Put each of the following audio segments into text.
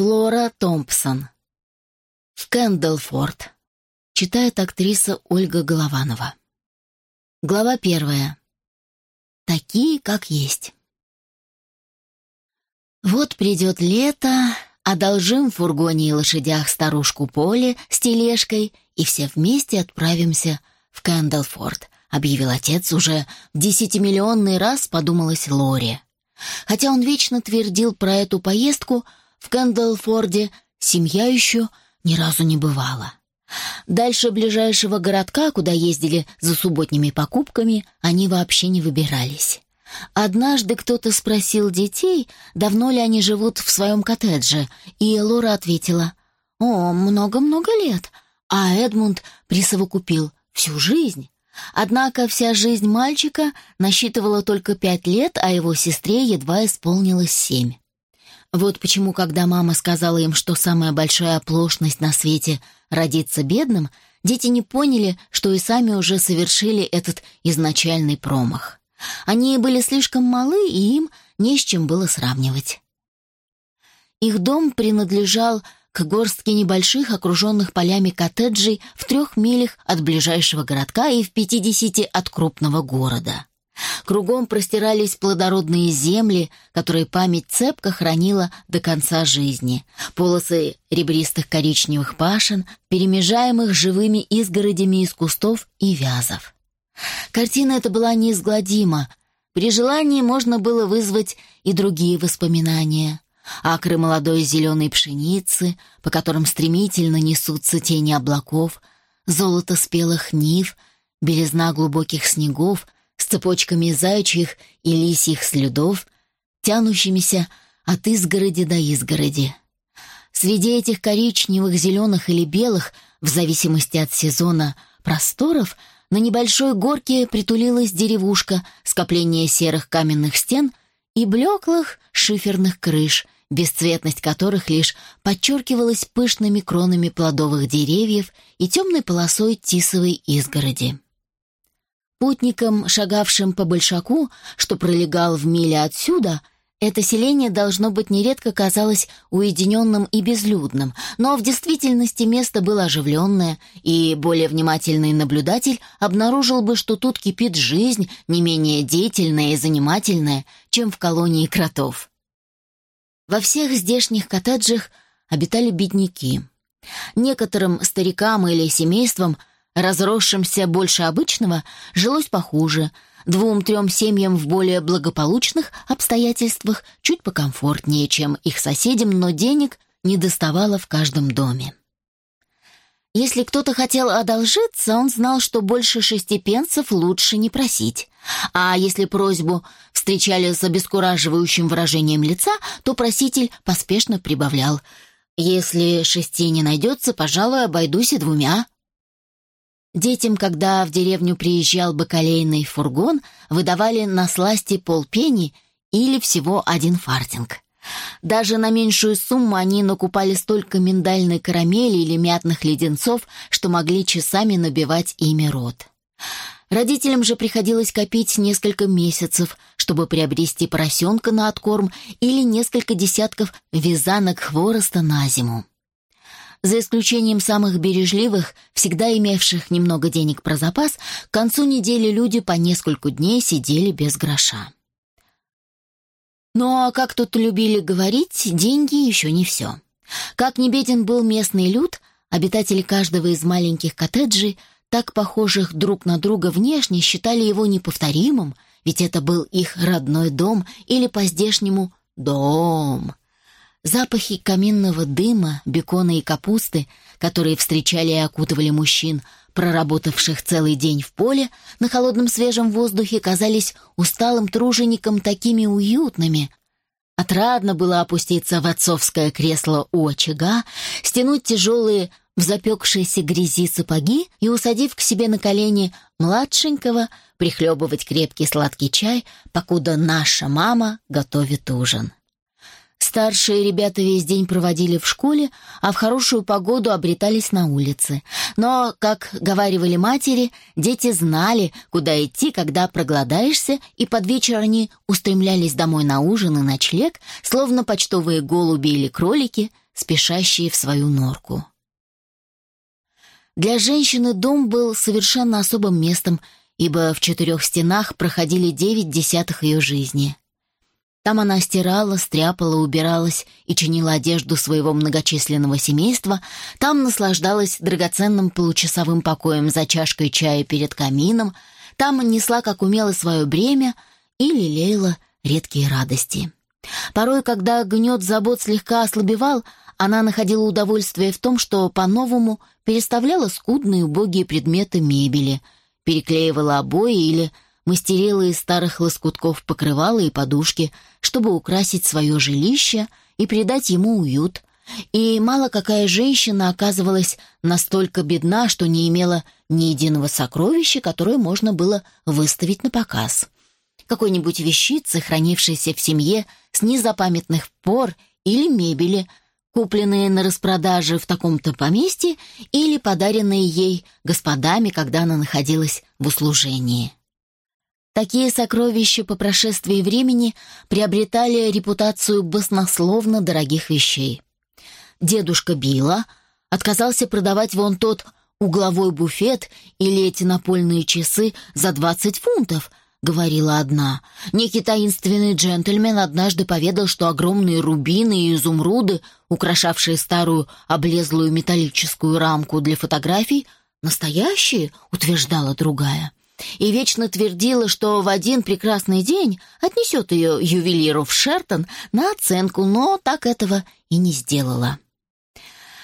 Флора Томпсон. В Кэндлфорд. Читает актриса Ольга Голованова. Глава первая. Такие, как есть. Вот придет лето, одолжим в фургоне и лошадях старушку Поле с тележкой, и все вместе отправимся в Кэндлфорд, объявил отец уже в десятимиллионный раз, подумалась Лори. Хотя он вечно твердил про эту поездку, в Кэндлфорде семья еще ни разу не бывала. Дальше ближайшего городка, куда ездили за субботними покупками, они вообще не выбирались. Однажды кто-то спросил детей, давно ли они живут в своем коттедже, и Лора ответила «О, много-много лет», а Эдмунд присовокупил «всю жизнь». Однако вся жизнь мальчика насчитывала только пять лет, а его сестре едва исполнилось семь. Вот почему, когда мама сказала им, что самая большая оплошность на свете — родиться бедным, дети не поняли, что и сами уже совершили этот изначальный промах. Они были слишком малы, и им не с чем было сравнивать. Их дом принадлежал к горстке небольших, окруженных полями коттеджей в трех милях от ближайшего городка и в пятидесяти от крупного города. Кругом простирались плодородные земли, которые память цепко хранила до конца жизни. Полосы ребристых коричневых пашин, перемежаемых живыми изгородями из кустов и вязов. Картина эта была неизгладима. При желании можно было вызвать и другие воспоминания акры молодой зеленой пшеницы, по которым стремительно несутся тени облаков, золото спелых нив, белизна глубоких снегов с цепочками заячьих и лисьих следов, тянущимися от изгороди до изгороди. Среди этих коричневых, зеленых или белых, в зависимости от сезона, просторов, на небольшой горке притулилась деревушка, скопление серых каменных стен и блеклых шиферных крыш, бесцветность которых лишь подчеркивалась пышными кронами плодовых деревьев и темной полосой тисовой изгороди. Путникам, шагавшим по большаку, что пролегал в миле отсюда, это селение, должно быть, нередко казалось уединенным и безлюдным, но в действительности место было оживленное, и более внимательный наблюдатель обнаружил бы, что тут кипит жизнь не менее деятельная и занимательная, чем в колонии кротов. Во всех здешних коттеджах обитали бедняки. Некоторым старикам или семействам, разросшимся больше обычного, жилось похуже, двум-трем семьям в более благополучных обстоятельствах чуть покомфортнее, чем их соседям, но денег не доставало в каждом доме. Если кто-то хотел одолжиться, он знал, что больше шести пенсов лучше не просить. А если просьбу встречали с обескураживающим выражением лица, то проситель поспешно прибавлял. «Если шести не найдется, пожалуй, обойдусь и двумя». Детям, когда в деревню приезжал бакалейный фургон, выдавали на сласти полпени или всего один фартинг. Даже на меньшую сумму они накупали столько миндальной карамели или мятных леденцов, что могли часами набивать ими рот. Родителям же приходилось копить несколько месяцев, чтобы приобрести поросенка на откорм или несколько десятков вязанок хвороста на зиму. За исключением самых бережливых, всегда имевших немного денег про запас, к концу недели люди по нескольку дней сидели без гроша. Ну а как тут любили говорить, деньги еще не все. Как не беден был местный люд, обитатели каждого из маленьких коттеджей, так похожих друг на друга внешне, считали его неповторимым, ведь это был их родной дом или по-здешнему «дом». Запахи каминного дыма, бекона и капусты, которые встречали и окутывали мужчин, проработавших целый день в поле, на холодном свежем воздухе казались усталым труженикам такими уютными. Отрадно было опуститься в отцовское кресло у очага, стянуть тяжелые в запекшейся грязи сапоги и, усадив к себе на колени младшенького, прихлебывать крепкий сладкий чай, покуда наша мама готовит ужин. Старшие ребята весь день проводили в школе, а в хорошую погоду обретались на улице. Но, как говаривали матери, дети знали, куда идти, когда проголодаешься, и под вечер они устремлялись домой на ужин и ночлег, словно почтовые голуби или кролики, спешащие в свою норку. Для женщины дом был совершенно особым местом, ибо в четырех стенах проходили девять десятых ее жизни. Там она стирала, стряпала, убиралась и чинила одежду своего многочисленного семейства, там наслаждалась драгоценным получасовым покоем за чашкой чая перед камином, там несла, как умела, свое бремя и лелеяла редкие радости. Порой, когда гнет забот слегка ослабевал, она находила удовольствие в том, что по-новому переставляла скудные убогие предметы мебели, переклеивала обои или мастерила из старых лоскутков покрывала и подушки, чтобы украсить свое жилище и придать ему уют. И мало какая женщина оказывалась настолько бедна, что не имела ни единого сокровища, которое можно было выставить на показ. Какой-нибудь вещицы, хранившейся в семье с незапамятных пор, или мебели, купленные на распродаже в таком-то поместье или подаренные ей господами, когда она находилась в услужении. Такие сокровища по прошествии времени приобретали репутацию баснословно дорогих вещей. Дедушка Билла отказался продавать вон тот угловой буфет или эти напольные часы за 20 фунтов, говорила одна. Некий таинственный джентльмен однажды поведал, что огромные рубины и изумруды, украшавшие старую облезлую металлическую рамку для фотографий, настоящие, утверждала другая и вечно твердила, что в один прекрасный день отнесет ее ювелиру в Шертон на оценку, но так этого и не сделала.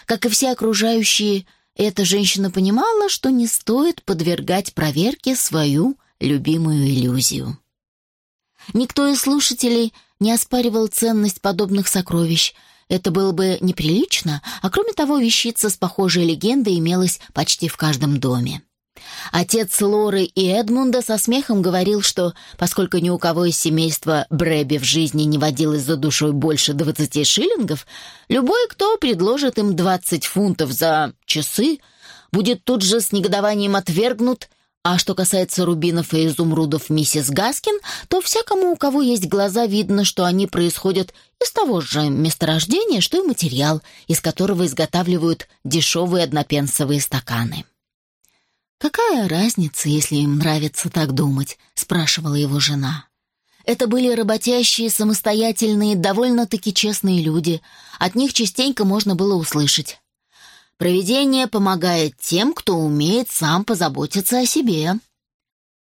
Как и все окружающие, эта женщина понимала, что не стоит подвергать проверке свою любимую иллюзию. Никто из слушателей не оспаривал ценность подобных сокровищ. Это было бы неприлично, а кроме того, вещица с похожей легендой имелась почти в каждом доме. Отец Лоры и Эдмунда со смехом говорил, что поскольку ни у кого из семейства Брэби в жизни не водилось за душой больше двадцати шиллингов, любой, кто предложит им двадцать фунтов за часы, будет тут же с негодованием отвергнут, а что касается рубинов и изумрудов миссис Гаскин, то всякому, у кого есть глаза, видно, что они происходят из того же месторождения, что и материал, из которого изготавливают дешевые однопенсовые стаканы. «Какая разница, если им нравится так думать?» — спрашивала его жена. Это были работящие, самостоятельные, довольно-таки честные люди. От них частенько можно было услышать. «Провидение помогает тем, кто умеет сам позаботиться о себе».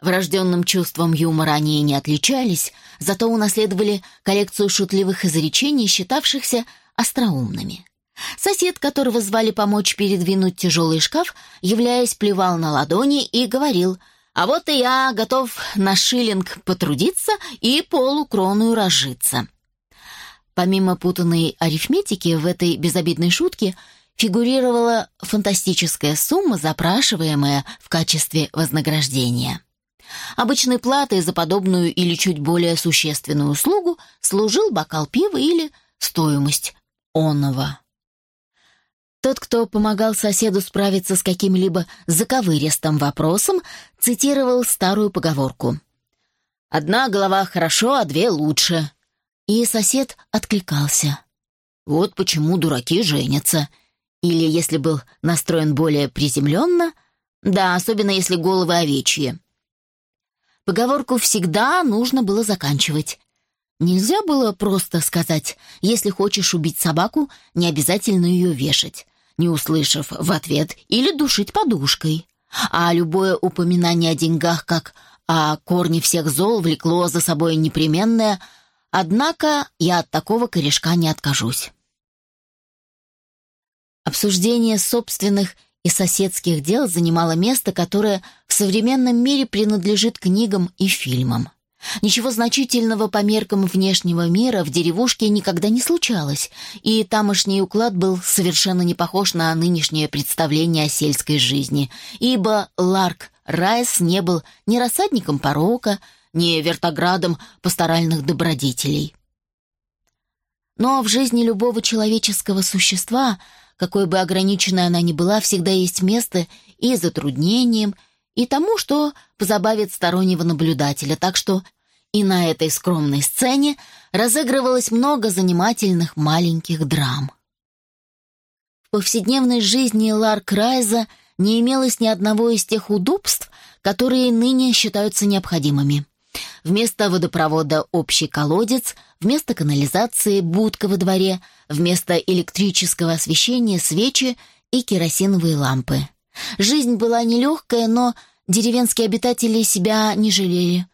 Врожденным чувством юмора они не отличались, зато унаследовали коллекцию шутливых изречений, считавшихся остроумными. Сосед, которого звали помочь передвинуть тяжелый шкаф, являясь, плевал на ладони и говорил «А вот и я готов на шиллинг потрудиться и полукроную разжиться». Помимо путанной арифметики в этой безобидной шутке фигурировала фантастическая сумма, запрашиваемая в качестве вознаграждения. Обычной платой за подобную или чуть более существенную услугу служил бокал пива или стоимость онного. Тот, кто помогал соседу справиться с каким-либо заковыристым вопросом, цитировал старую поговорку. «Одна голова хорошо, а две лучше». И сосед откликался. «Вот почему дураки женятся». Или, если был настроен более приземленно, да, особенно если головы овечьи. Поговорку всегда нужно было заканчивать. Нельзя было просто сказать, если хочешь убить собаку, не обязательно ее вешать не услышав в ответ, или душить подушкой. А любое упоминание о деньгах как о корне всех зол влекло за собой непременное «Однако я от такого корешка не откажусь». Обсуждение собственных и соседских дел занимало место, которое в современном мире принадлежит книгам и фильмам. Ничего значительного по меркам внешнего мира в деревушке никогда не случалось, и тамошний уклад был совершенно не похож на нынешнее представление о сельской жизни, ибо Ларк Райс не был ни рассадником порока, ни вертоградом пасторальных добродетелей. Но в жизни любого человеческого существа, какой бы ограниченной она ни была, всегда есть место и затруднениям, и тому, что позабавит стороннего наблюдателя, так что и на этой скромной сцене разыгрывалось много занимательных маленьких драм. В повседневной жизни Ларк Райза не имелось ни одного из тех удобств, которые ныне считаются необходимыми. Вместо водопровода общий колодец, вместо канализации будка во дворе, вместо электрического освещения свечи и керосиновые лампы. Жизнь была нелегкая, но деревенские обитатели себя не жалели.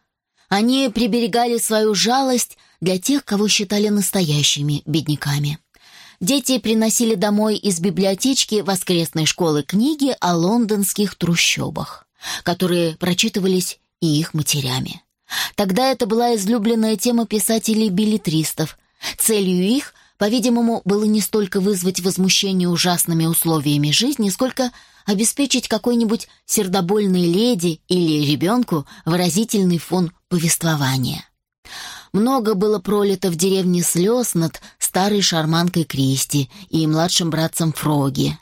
Они приберегали свою жалость для тех, кого считали настоящими бедняками. Дети приносили домой из библиотечки воскресной школы книги о лондонских трущобах, которые прочитывались и их матерями. Тогда это была излюбленная тема писателей-билетристов. Целью их, по-видимому, было не столько вызвать возмущение ужасными условиями жизни, сколько обеспечить какой-нибудь сердобольной леди или ребенку выразительный фон повествования. Много было пролито в деревне слез над старой шарманкой Кристи и младшим братцем Фроги.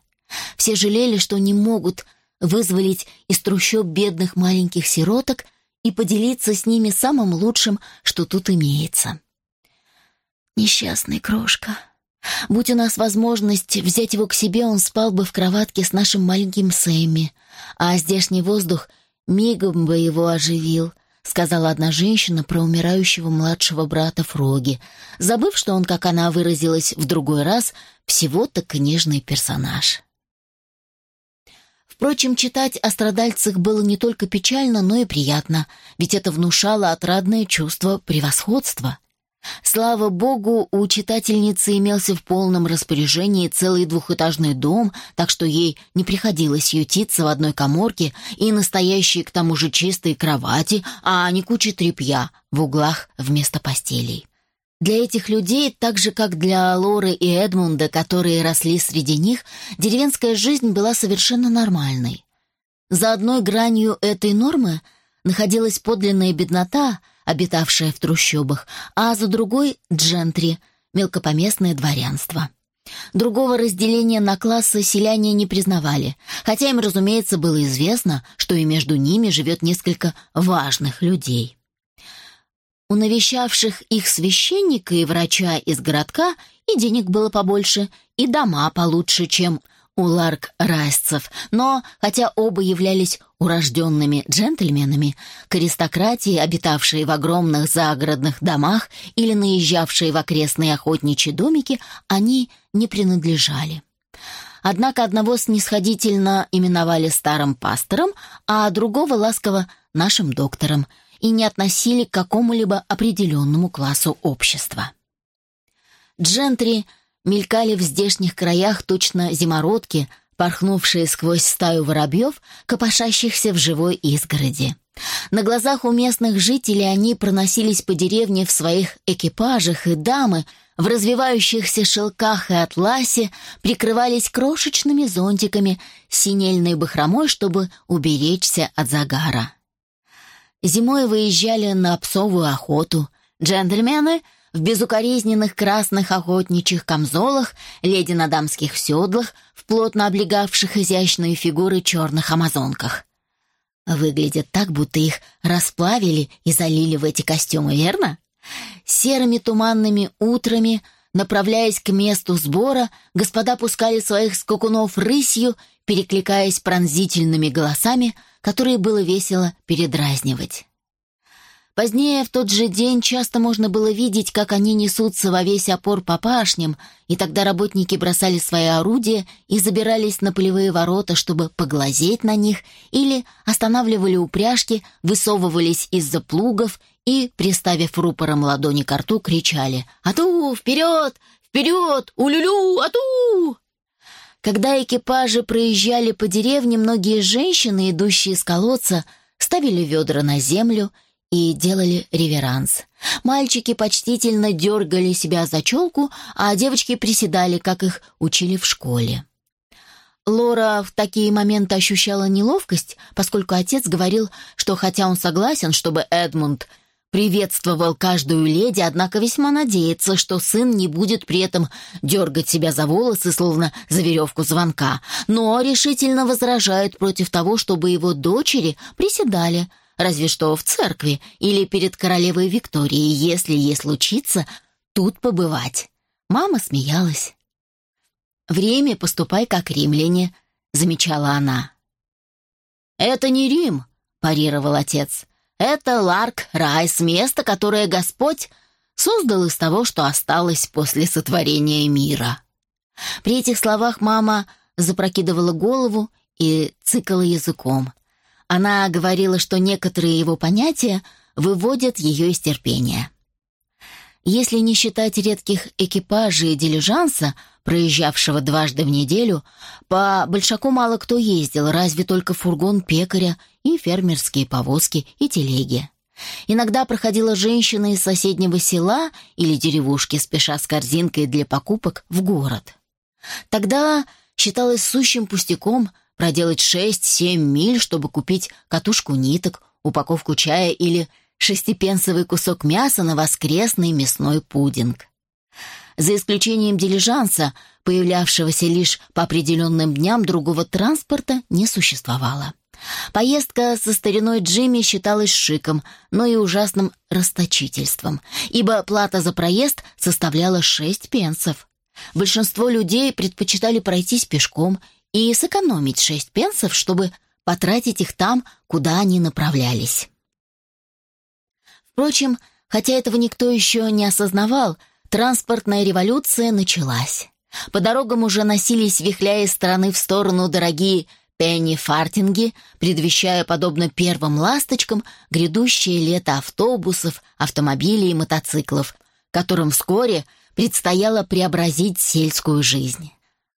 Все жалели, что не могут вызволить из трущоб бедных маленьких сироток и поделиться с ними самым лучшим, что тут имеется. Несчастный крошка. Будь у нас возможность взять его к себе, он спал бы в кроватке с нашим маленьким Сэмми, а здешний воздух мигом бы его оживил, сказала одна женщина про умирающего младшего брата Фроги, забыв, что он, как она выразилась в другой раз, всего-то книжный персонаж. Впрочем, читать о страдальцах было не только печально, но и приятно, ведь это внушало отрадное чувство превосходства. Слава богу, у читательницы имелся в полном распоряжении целый двухэтажный дом, так что ей не приходилось ютиться в одной коморке и настоящей к тому же чистой кровати, а не куча тряпья в углах вместо постелей. Для этих людей, так же как для Лоры и Эдмунда, которые росли среди них, деревенская жизнь была совершенно нормальной. За одной гранью этой нормы находилась подлинная беднота, обитавшая в трущобах, а за другой — джентри, мелкопоместное дворянство. Другого разделения на классы селяне не признавали, хотя им, разумеется, было известно, что и между ними живет несколько важных людей. У навещавших их священника и врача из городка и денег было побольше, и дома получше, чем у Ларк-Райсцев, но, хотя оба являлись урожденными джентльменами, к аристократии, обитавшей в огромных загородных домах или наезжавшей в окрестные охотничьи домики, они не принадлежали. Однако одного снисходительно именовали старым пастором, а другого ласково нашим доктором – и не относили к какому-либо определенному классу общества. Джентри мелькали в здешних краях точно зимородки, порхнувшие сквозь стаю воробьев, копошащихся в живой изгороди. На глазах у местных жителей они проносились по деревне в своих экипажах, и дамы в развивающихся шелках и атласе прикрывались крошечными зонтиками синельной бахромой, чтобы уберечься от загара. Зимой выезжали на псовую охоту. Джентльмены в безукоризненных красных охотничьих камзолах, леди на дамских седлах, в плотно облегавших изящные фигуры черных амазонках. Выглядят так, будто их расплавили и залили в эти костюмы, верно? Серыми туманными утрами, направляясь к месту сбора, господа пускали своих скакунов рысью, перекликаясь пронзительными голосами — которые было весело передразнивать. Позднее в тот же день часто можно было видеть, как они несутся во весь опор по пашням, и тогда работники бросали свои орудия и забирались на полевые ворота, чтобы поглазеть на них, или останавливали упряжки, высовывались из-за плугов и, приставив рупором ладони к рту, кричали «Ату! Вперед! Вперед! Улюлю! Ату!» Когда экипажи проезжали по деревне, многие женщины, идущие с колодца, ставили ведра на землю и делали реверанс. Мальчики почтительно дергали себя за челку, а девочки приседали, как их учили в школе. Лора в такие моменты ощущала неловкость, поскольку отец говорил, что хотя он согласен, чтобы Эдмунд – приветствовал каждую леди, однако весьма надеется, что сын не будет при этом дергать себя за волосы, словно за веревку звонка, но решительно возражает против того, чтобы его дочери приседали, разве что в церкви или перед королевой Викторией, если ей случится тут побывать. Мама смеялась. В Риме поступай как римляне», — замечала она. «Это не Рим», — парировал отец. «Это Ларк Райс, место, которое Господь создал из того, что осталось после сотворения мира». При этих словах мама запрокидывала голову и цикала языком. Она говорила, что некоторые его понятия выводят ее из терпения. Если не считать редких экипажей дилижанса, проезжавшего дважды в неделю, по Большаку мало кто ездил, разве только фургон пекаря и фермерские повозки и телеги. Иногда проходила женщина из соседнего села или деревушки, спеша с корзинкой для покупок в город. Тогда считалось сущим пустяком проделать 6-7 миль, чтобы купить катушку ниток, упаковку чая или шестипенсовый кусок мяса на воскресный мясной пудинг. За исключением дилижанса, появлявшегося лишь по определенным дням, другого транспорта не существовало. Поездка со стариной Джимми считалась шиком, но и ужасным расточительством, ибо плата за проезд составляла шесть пенсов. Большинство людей предпочитали пройтись пешком и сэкономить шесть пенсов, чтобы потратить их там, куда они направлялись. Впрочем, хотя этого никто еще не осознавал, транспортная революция началась. По дорогам уже носились, вихляя из стороны в сторону дорогие пенни-фартинги, предвещая, подобно первым ласточкам, грядущее лето автобусов, автомобилей и мотоциклов, которым вскоре предстояло преобразить сельскую жизнь.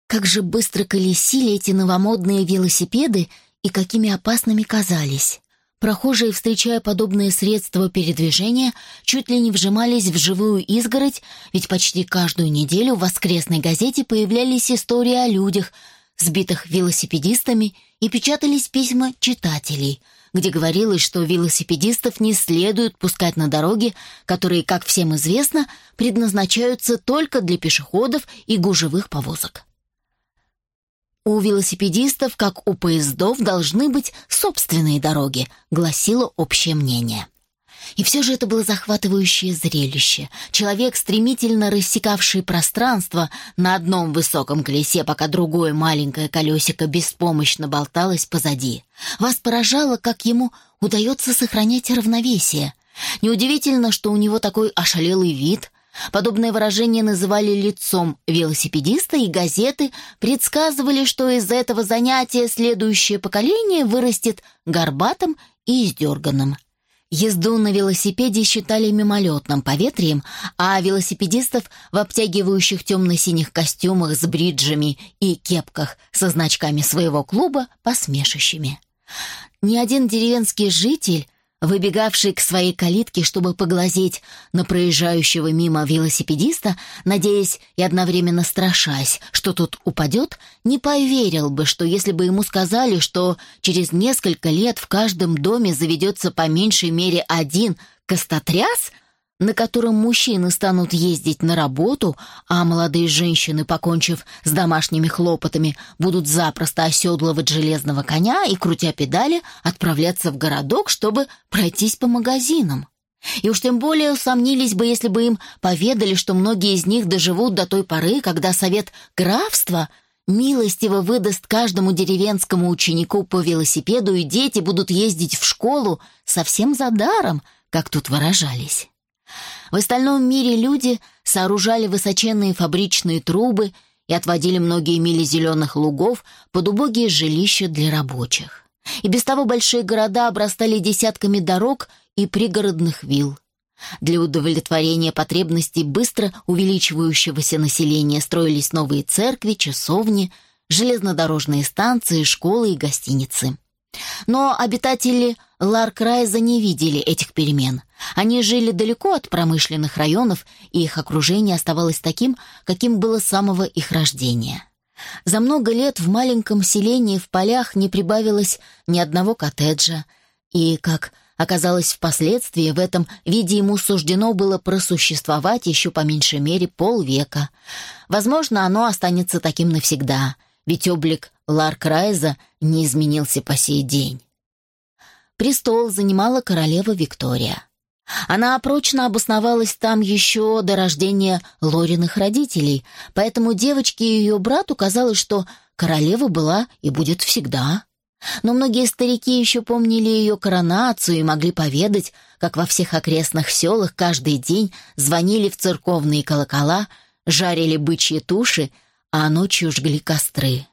Как же быстро колесили эти новомодные велосипеды и какими опасными казались. Прохожие, встречая подобные средства передвижения, чуть ли не вжимались в живую изгородь, ведь почти каждую неделю в воскресной газете появлялись истории о людях, сбитых велосипедистами, и печатались письма читателей, где говорилось, что велосипедистов не следует пускать на дороги, которые, как всем известно, предназначаются только для пешеходов и гужевых повозок. У велосипедистов, как у поездов, должны быть собственные дороги, гласило общее мнение. И все же это было захватывающее зрелище. Человек, стремительно рассекавший пространство на одном высоком колесе, пока другое маленькое колесико беспомощно болталось позади. Вас поражало, как ему удается сохранять равновесие. Неудивительно, что у него такой ошалелый вид, Подобное выражение называли лицом велосипедиста, и газеты предсказывали, что из этого занятия следующее поколение вырастет горбатым и издерганным. Езду на велосипеде считали мимолетным поветрием, а велосипедистов в обтягивающих темно-синих костюмах с бриджами и кепках со значками своего клуба посмешищами. Ни один деревенский житель выбегавший к своей калитке, чтобы поглазеть на проезжающего мимо велосипедиста, надеясь и одновременно страшась, что тут упадет, не поверил бы, что если бы ему сказали, что через несколько лет в каждом доме заведется по меньшей мере один костотряс — на котором мужчины станут ездить на работу, а молодые женщины, покончив с домашними хлопотами, будут запросто оседлывать железного коня и, крутя педали, отправляться в городок, чтобы пройтись по магазинам. И уж тем более усомнились бы, если бы им поведали, что многие из них доживут до той поры, когда совет графства милостиво выдаст каждому деревенскому ученику по велосипеду, и дети будут ездить в школу совсем за даром, как тут выражались. В остальном мире люди сооружали высоченные фабричные трубы и отводили многие мили зеленых лугов под убогие жилища для рабочих. И без того большие города обрастали десятками дорог и пригородных вилл. Для удовлетворения потребностей быстро увеличивающегося населения строились новые церкви, часовни, железнодорожные станции, школы и гостиницы. Но обитатели Ларкрайза не видели этих перемен. Они жили далеко от промышленных районов, и их окружение оставалось таким, каким было с самого их рождения. За много лет в маленьком селении в полях не прибавилось ни одного коттеджа, и, как оказалось впоследствии, в этом виде ему суждено было просуществовать еще по меньшей мере полвека. Возможно, оно останется таким навсегда, ведь облик Ларкрайза не изменился по сей день. Престол занимала королева Виктория. Она прочно обосновалась там еще до рождения Лориных родителей, поэтому девочке и ее брату казалось, что королева была и будет всегда. Но многие старики еще помнили ее коронацию и могли поведать, как во всех окрестных селах каждый день звонили в церковные колокола, жарили бычьи туши, а ночью жгли костры.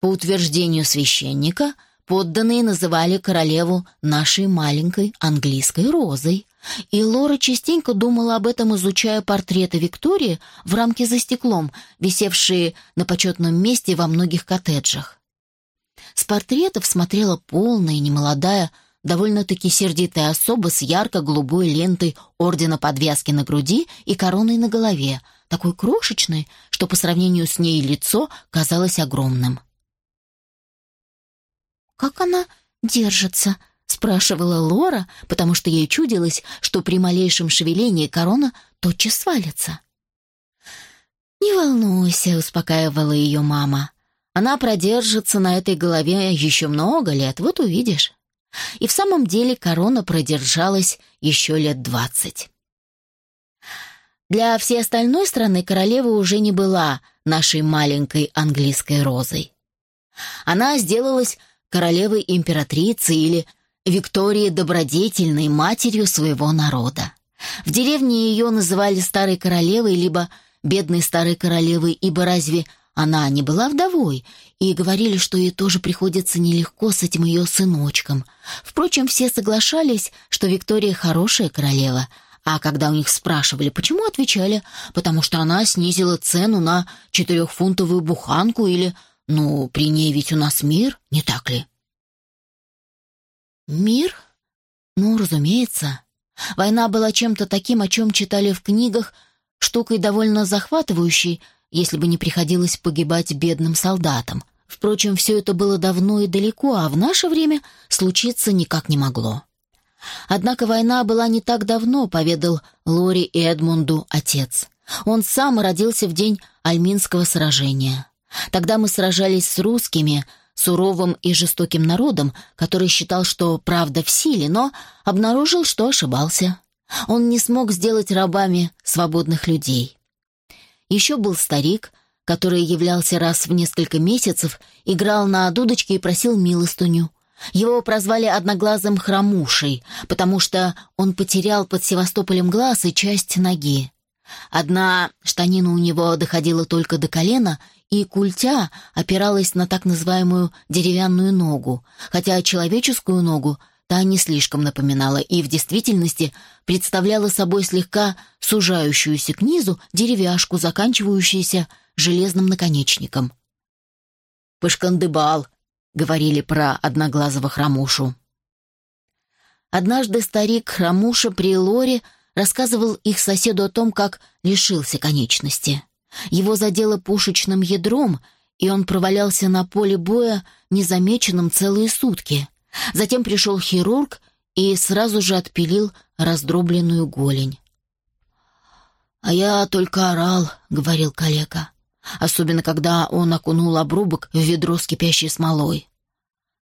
По утверждению священника, подданные называли королеву нашей маленькой английской розой, и Лора частенько думала об этом, изучая портреты Виктории в рамке за стеклом, висевшие на почетном месте во многих коттеджах. С портретов смотрела полная, немолодая, довольно-таки сердитая особа с ярко-голубой лентой ордена подвязки на груди и короной на голове, такой крошечной, что по сравнению с ней лицо казалось огромным. «Как она держится?» — спрашивала Лора, потому что ей чудилось, что при малейшем шевелении корона тотчас свалится. «Не волнуйся», — успокаивала ее мама. «Она продержится на этой голове еще много лет, вот увидишь». И в самом деле корона продержалась еще лет двадцать. Для всей остальной страны королева уже не была нашей маленькой английской розой. Она сделалась королевой императрицы или Виктории добродетельной матерью своего народа. В деревне ее называли старой королевой либо бедной старой королевой, ибо разве она не была вдовой, и говорили, что ей тоже приходится нелегко с этим ее сыночком. Впрочем, все соглашались, что Виктория хорошая королева, а когда у них спрашивали, почему, отвечали, потому что она снизила цену на четырехфунтовую буханку или ну, при ней ведь у нас мир, не так ли? Мир? Ну, разумеется. Война была чем-то таким, о чем читали в книгах, штукой довольно захватывающей, если бы не приходилось погибать бедным солдатам. Впрочем, все это было давно и далеко, а в наше время случиться никак не могло. Однако война была не так давно, поведал Лори Эдмунду отец. Он сам родился в день Альминского сражения. Тогда мы сражались с русскими, суровым и жестоким народом, который считал, что правда в силе, но обнаружил, что ошибался. Он не смог сделать рабами свободных людей. Еще был старик, который являлся раз в несколько месяцев, играл на дудочке и просил милостыню. Его прозвали одноглазым хромушей, потому что он потерял под Севастополем глаз и часть ноги. Одна штанина у него доходила только до колена, и культя опиралась на так называемую деревянную ногу, хотя человеческую ногу та не слишком напоминала и в действительности представляла собой слегка сужающуюся к низу деревяшку, заканчивающуюся железным наконечником. «Пышкандыбал», — говорили про одноглазого хромушу. Однажды старик Хромуша при Лоре рассказывал их соседу о том, как лишился конечности. Его задело пушечным ядром, и он провалялся на поле боя незамеченным целые сутки. Затем пришел хирург и сразу же отпилил раздробленную голень. «А я только орал», — говорил калека, особенно когда он окунул обрубок в ведро с кипящей смолой.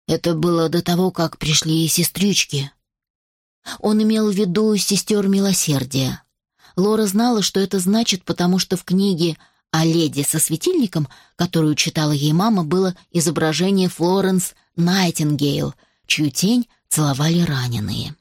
Это было до того, как пришли сестрички. Он имел в виду сестер милосердия. Лора знала, что это значит, потому что в книге о леди со светильником, которую читала ей мама, было изображение Флоренс Найтингейл, чью тень целовали раненые.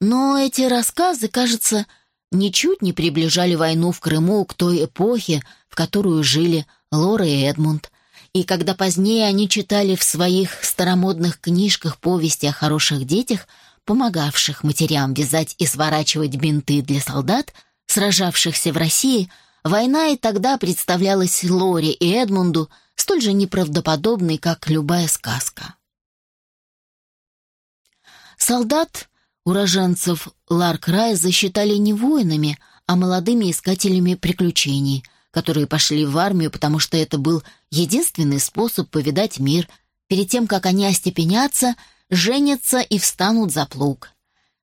Но эти рассказы, кажется, ничуть не приближали войну в Крыму к той эпохе, в которую жили Лора и Эдмунд, и когда позднее они читали в своих старомодных книжках повести о хороших детях, помогавших матерям вязать и сворачивать бинты для солдат, сражавшихся в России, война и тогда представлялась Лоре и Эдмунду столь же неправдоподобной, как любая сказка. Солдат уроженцев Ларк-Рая засчитали не воинами, а молодыми искателями приключений, которые пошли в армию, потому что это был единственный способ повидать мир перед тем, как они остепенятся – женятся и встанут за плуг.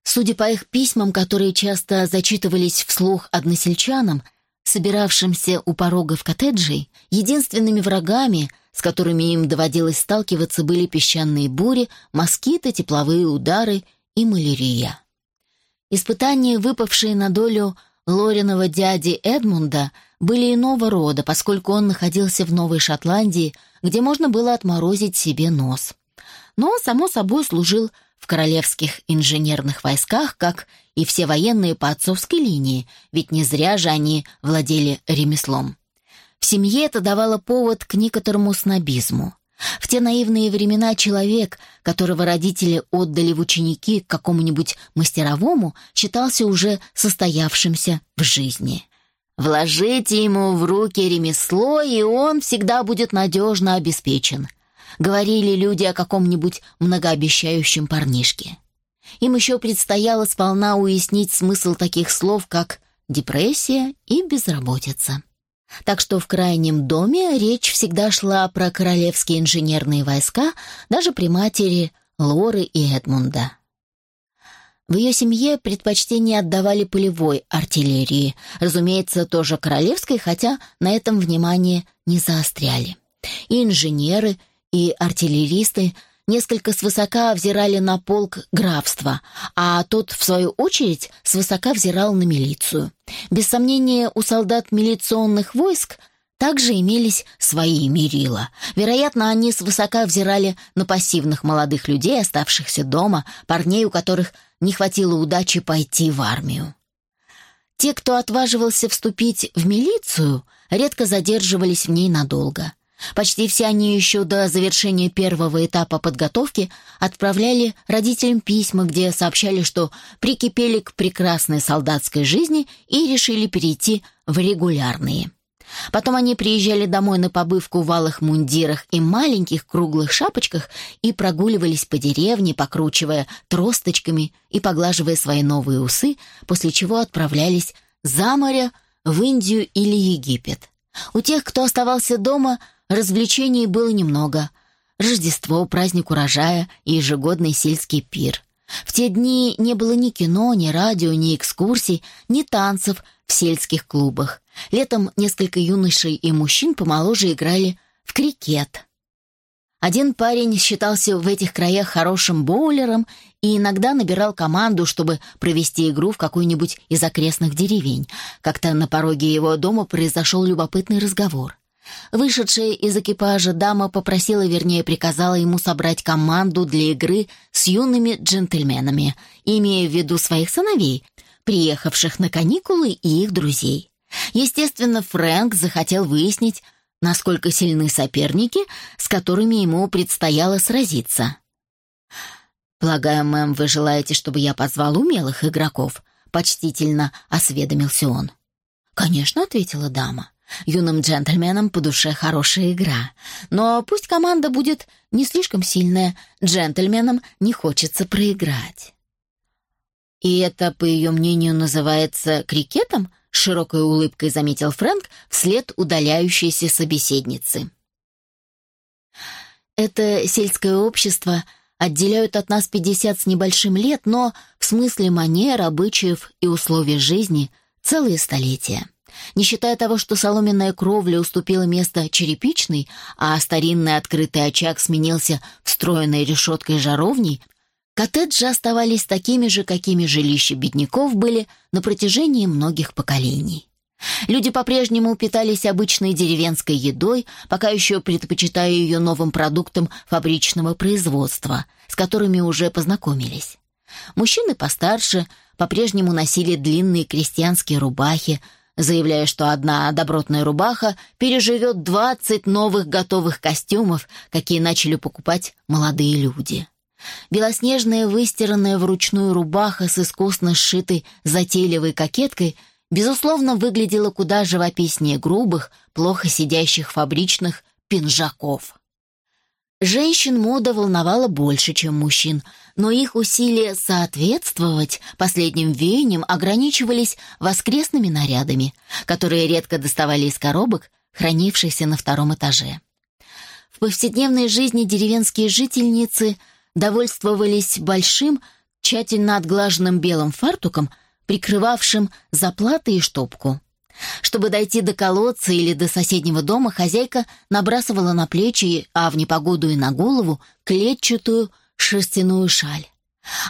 Судя по их письмам, которые часто зачитывались вслух односельчанам, собиравшимся у порога в коттеджей, единственными врагами, с которыми им доводилось сталкиваться, были песчаные бури, москиты, тепловые удары и малярия. Испытания, выпавшие на долю Лориного дяди Эдмунда, были иного рода, поскольку он находился в Новой Шотландии, где можно было отморозить себе нос. Но, само собой, служил в королевских инженерных войсках, как и все военные по отцовской линии, ведь не зря же они владели ремеслом. В семье это давало повод к некоторому снобизму. В те наивные времена человек, которого родители отдали в ученики какому-нибудь мастеровому, считался уже состоявшимся в жизни. Вложите ему в руки ремесло, и он всегда будет надежно обеспечен. Говорили люди о каком-нибудь многообещающем парнишке. Им еще предстояло сполна уяснить смысл таких слов, как депрессия и безработица. Так что в крайнем доме речь всегда шла про королевские инженерные войска, даже при матери Лоры и Эдмунда. В ее семье предпочтение отдавали полевой артиллерии, разумеется, тоже королевской, хотя на этом внимание не заостряли. И инженеры, и артиллеристы несколько свысока взирали на полк графства, а тот, в свою очередь, свысока взирал на милицию. Без сомнения, у солдат милиционных войск также имелись свои мерила. Вероятно, они свысока взирали на пассивных молодых людей, оставшихся дома, парней, у которых не хватило удачи пойти в армию. Те, кто отваживался вступить в милицию, редко задерживались в ней надолго. Почти все они еще до завершения первого этапа подготовки отправляли родителям письма, где сообщали, что прикипели к прекрасной солдатской жизни и решили перейти в регулярные. Потом они приезжали домой на побывку в алых мундирах и маленьких круглых шапочках и прогуливались по деревне, покручивая тросточками и поглаживая свои новые усы, после чего отправлялись за море в Индию или Египет. У тех, кто оставался дома, развлечений было немного. Рождество, праздник урожая и ежегодный сельский пир. В те дни не было ни кино, ни радио, ни экскурсий, ни танцев в сельских клубах. Летом несколько юношей и мужчин помоложе играли в крикет. Один парень считался в этих краях хорошим боулером и иногда набирал команду, чтобы провести игру в какой-нибудь из окрестных деревень. Как-то на пороге его дома произошел любопытный разговор. Вышедшая из экипажа дама попросила, вернее, приказала ему собрать команду для игры с юными джентльменами, имея в виду своих сыновей, приехавших на каникулы и их друзей. Естественно, Фрэнк захотел выяснить, насколько сильны соперники, с которыми ему предстояло сразиться. «Полагаю, мэм, вы желаете, чтобы я позвал умелых игроков?» — почтительно осведомился он. «Конечно», — ответила дама. «Юным джентльменам по душе хорошая игра. Но пусть команда будет не слишком сильная, джентльменам не хочется проиграть». «И это, по ее мнению, называется крикетом?» — широкой улыбкой заметил Фрэнк вслед удаляющейся собеседницы. «Это сельское общество отделяют от нас пятьдесят с небольшим лет, но в смысле манер, обычаев и условий жизни целые столетия. Не считая того, что соломенная кровля уступила место черепичной, а старинный открытый очаг сменился встроенной решеткой жаровней — Коттеджи оставались такими же, какими жилища бедняков были на протяжении многих поколений. Люди по-прежнему питались обычной деревенской едой, пока еще предпочитая ее новым продуктам фабричного производства, с которыми уже познакомились. Мужчины постарше по-прежнему носили длинные крестьянские рубахи, заявляя, что одна добротная рубаха переживет 20 новых готовых костюмов, какие начали покупать молодые люди. Белоснежная выстиранная вручную рубаха с искусно сшитой затейливой кокеткой безусловно выглядела куда живописнее грубых, плохо сидящих фабричных пинжаков. Женщин мода волновала больше, чем мужчин, но их усилия соответствовать последним веяниям ограничивались воскресными нарядами, которые редко доставали из коробок, хранившихся на втором этаже. В повседневной жизни деревенские жительницы – довольствовались большим, тщательно отглаженным белым фартуком, прикрывавшим заплаты и штопку. Чтобы дойти до колодца или до соседнего дома, хозяйка набрасывала на плечи, а в непогоду и на голову, клетчатую шерстяную шаль.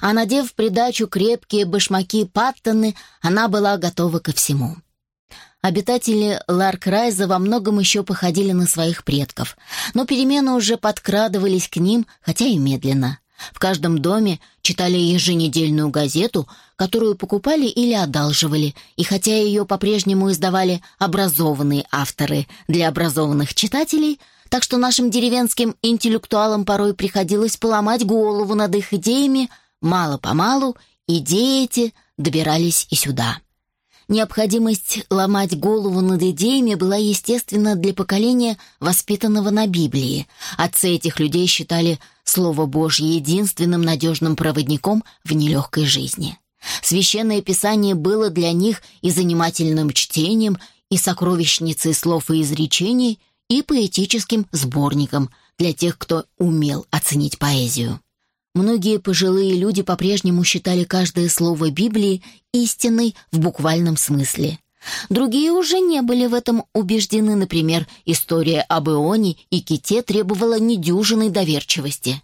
А надев в придачу крепкие башмаки-паттоны, она была готова ко всему. Обитатели Ларкрайза во многом еще походили на своих предков, но перемены уже подкрадывались к ним, хотя и медленно. В каждом доме читали еженедельную газету, которую покупали или одалживали, и хотя ее по-прежнему издавали образованные авторы для образованных читателей, так что нашим деревенским интеллектуалам порой приходилось поломать голову над их идеями, мало-помалу идеи эти добирались и сюда. Необходимость ломать голову над идеями была естественна для поколения, воспитанного на Библии. Отцы этих людей считали Слово Божье единственным надежным проводником в нелегкой жизни. Священное Писание было для них и занимательным чтением, и сокровищницей слов и изречений, и поэтическим сборником для тех, кто умел оценить поэзию. Многие пожилые люди по-прежнему считали каждое слово Библии истинной в буквальном смысле. Другие уже не были в этом убеждены, например, история об Ионе и Ките требовала недюжинной доверчивости.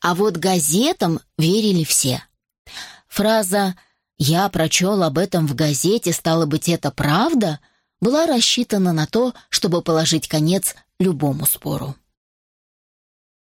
А вот газетам верили все. Фраза «Я прочел об этом в газете, стало быть, это правда» была рассчитана на то, чтобы положить конец любому спору.